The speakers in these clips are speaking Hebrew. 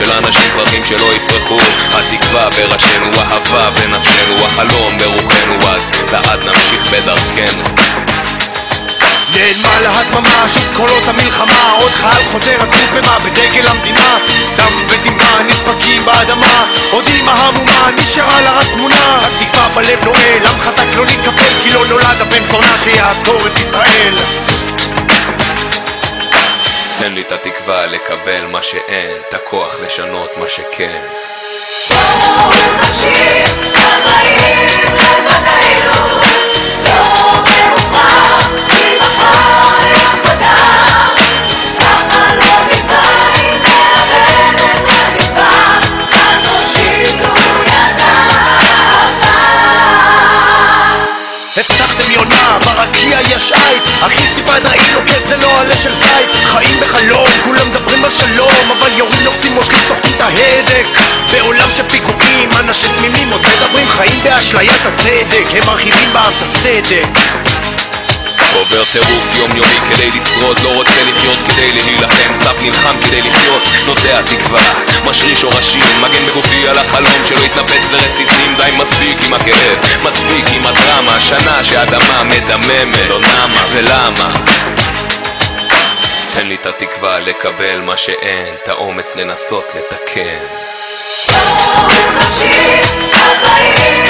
אנשים פרחים שלא יפרחו. התקווה בראשינו, אהבה בנפשנו, החלום ברוחנו. אז לעד נמשיך בדרכנו. נעלמה להדממה של קולות המלחמה. עוד חייל חוזר עצוב במה? בדגל המדינה. דם ודמעה נדפקים באדמה. עוד אימא המומה נשארה לה רק תמונה. התקווה בלב נועל עם חזק לא נתקפל כי לא נולד הבן זונה שיעצור את ישראל את התקווה לקבל מה שאין, את הכוח לשנות מה שכן. ההדק. בעולם של פיגועים, אנשים תמימים עוד מדברים חיים באשליית הצדק הם מרחיבים בעם את הסדק. עובר טירוף יומיומי כדי לשרוד לא רוצה לחיות כדי להילחם. סף נלחם כדי לחיות נוטע תקווה משריש שורשים מגן בגופי על החלום שלא יתנפץ לרסיסים. די מספיק עם הכאב מספיק עם הדרמה. שנה שאדמה מדממת לא נמה ולמה תן לי את התקווה לקבל מה שאין את האומץ לנסות לתקן. בואו נמשיך בחיים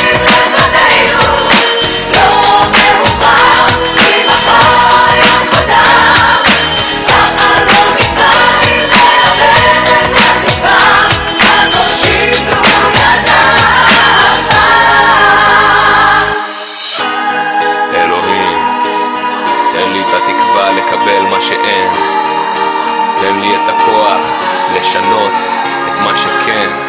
התקווה לקבל מה שאין. תן לי את הכוח לשנות את מה שכן